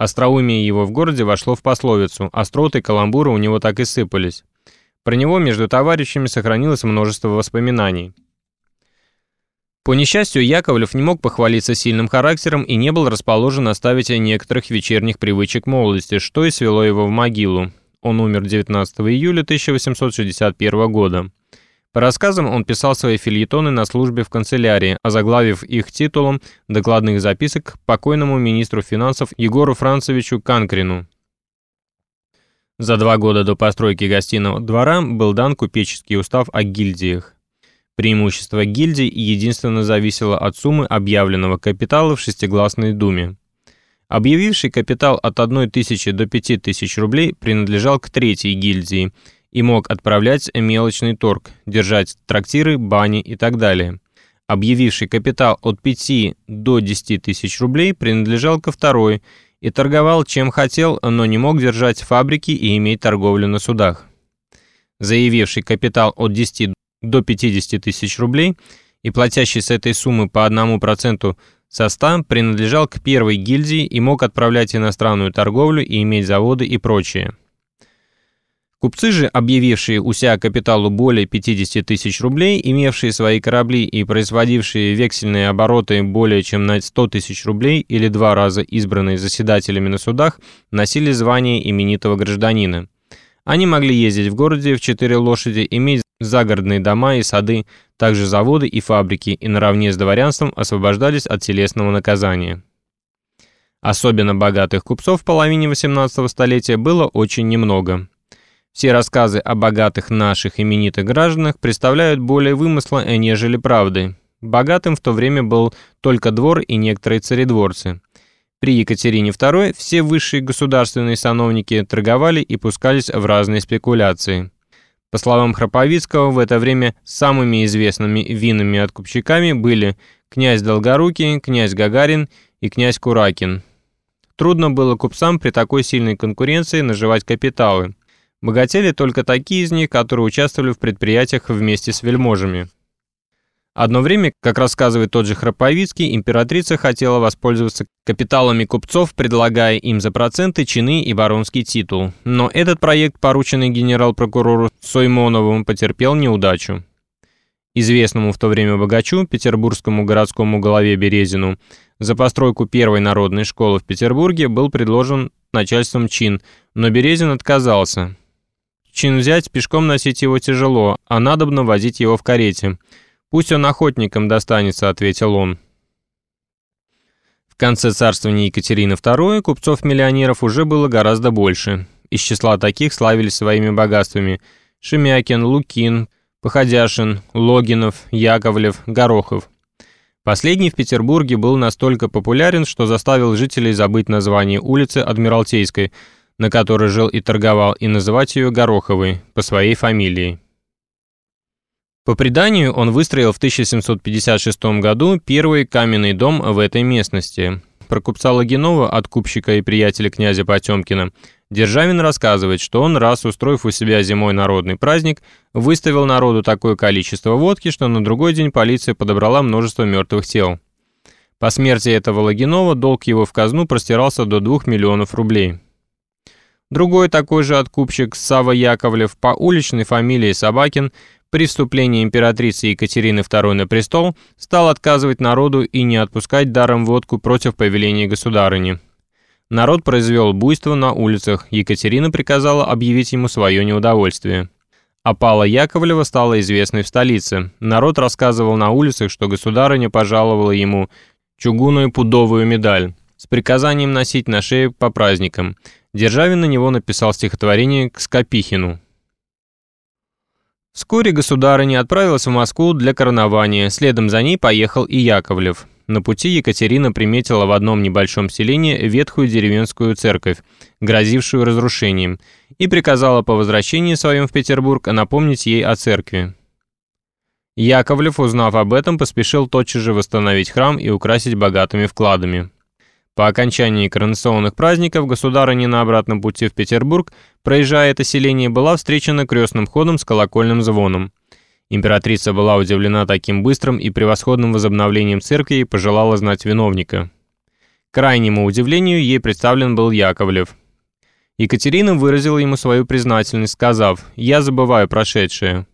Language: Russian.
Остроумие его в городе вошло в пословицу, остроты и каламбуры у него так и сыпались. Про него между товарищами сохранилось множество воспоминаний. По несчастью, Яковлев не мог похвалиться сильным характером и не был расположен оставить некоторых вечерних привычек молодости, что и свело его в могилу. Он умер 19 июля 1861 года. По рассказам он писал свои фильетоны на службе в канцелярии, озаглавив их титулом докладных записок к покойному министру финансов Егору Францевичу Канкрину. За два года до постройки гостиного двора был дан купеческий устав о гильдиях. Преимущество гильдий единственно зависело от суммы объявленного капитала в шестигласной думе. Объявивший капитал от 1 тысячи до 5 тысяч рублей принадлежал к третьей гильдии и мог отправлять мелочный торг, держать трактиры, бани и так далее. Объявивший капитал от 5 до 10 тысяч рублей принадлежал ко второй и торговал чем хотел, но не мог держать фабрики и иметь торговлю на судах. Заявивший капитал от 10 до 50 тысяч рублей и платящий с этой суммы по 1% со 100 принадлежал к первой гильдии и мог отправлять иностранную торговлю и иметь заводы и прочее. Купцы же, объявившие у себя капиталу более 50 тысяч рублей, имевшие свои корабли и производившие вексельные обороты более чем на 100 тысяч рублей или два раза избранные заседателями на судах, носили звание именитого гражданина. Они могли ездить в городе в четыре лошади, иметь загородные дома и сады, также заводы и фабрики, и наравне с дворянством освобождались от телесного наказания. Особенно богатых купцов в половине 18 столетия было очень немного. Все рассказы о богатых наших именитых гражданах представляют более вымысла, нежели правды. Богатым в то время был только двор и некоторые царедворцы. При Екатерине II все высшие государственные сановники торговали и пускались в разные спекуляции. По словам Храповицкого, в это время самыми известными винными откупщиками были князь Долгорукий, князь Гагарин и князь Куракин. Трудно было купцам при такой сильной конкуренции наживать капиталы. Богатели только такие из них, которые участвовали в предприятиях вместе с вельможами. Одно время, как рассказывает тот же Храповицкий, императрица хотела воспользоваться капиталами купцов, предлагая им за проценты чины и баронский титул. Но этот проект, порученный генерал-прокурору Соймонову, потерпел неудачу. Известному в то время богачу, петербургскому городскому голове Березину, за постройку первой народной школы в Петербурге был предложен начальством чин, но Березин отказался. Чин взять, пешком носить его тяжело, а надобно возить его в карете – «Пусть он охотникам достанется», — ответил он. В конце царствования Екатерины II купцов-миллионеров уже было гораздо больше. Из числа таких славились своими богатствами Шемякин, Лукин, Походяшин, Логинов, Яковлев, Горохов. Последний в Петербурге был настолько популярен, что заставил жителей забыть название улицы Адмиралтейской, на которой жил и торговал, и называть ее Гороховой, по своей фамилии. По преданию, он выстроил в 1756 году первый каменный дом в этой местности. Про купца Логинова, откупщика и приятеля князя Потемкина, Державин рассказывает, что он, раз устроив у себя зимой народный праздник, выставил народу такое количество водки, что на другой день полиция подобрала множество мертвых тел. По смерти этого Логинова долг его в казну простирался до 2 миллионов рублей. Другой такой же откупщик, Сава Яковлев, по уличной фамилии Собакин, при вступлении императрицы Екатерины II на престол стал отказывать народу и не отпускать даром водку против повеления государыни. Народ произвел буйство на улицах, Екатерина приказала объявить ему свое неудовольствие. Опала Яковлева стала известной в столице. Народ рассказывал на улицах, что государыня пожаловала ему чугунную пудовую медаль с приказанием носить на шее по праздникам. Державин на него написал стихотворение к Скопихину. Вскоре государыня отправилась в Москву для коронования, следом за ней поехал и Яковлев. На пути Екатерина приметила в одном небольшом селении ветхую деревенскую церковь, грозившую разрушением, и приказала по возвращении своем в Петербург напомнить ей о церкви. Яковлев, узнав об этом, поспешил тотчас же восстановить храм и украсить богатыми вкладами. По окончании коронационных праздников государыня на обратном пути в Петербург, проезжая это селение, была встречена крестным ходом с колокольным звоном. Императрица была удивлена таким быстрым и превосходным возобновлением церкви и пожелала знать виновника. К крайнему удивлению, ей представлен был Яковлев. Екатерина выразила ему свою признательность, сказав «Я забываю прошедшее».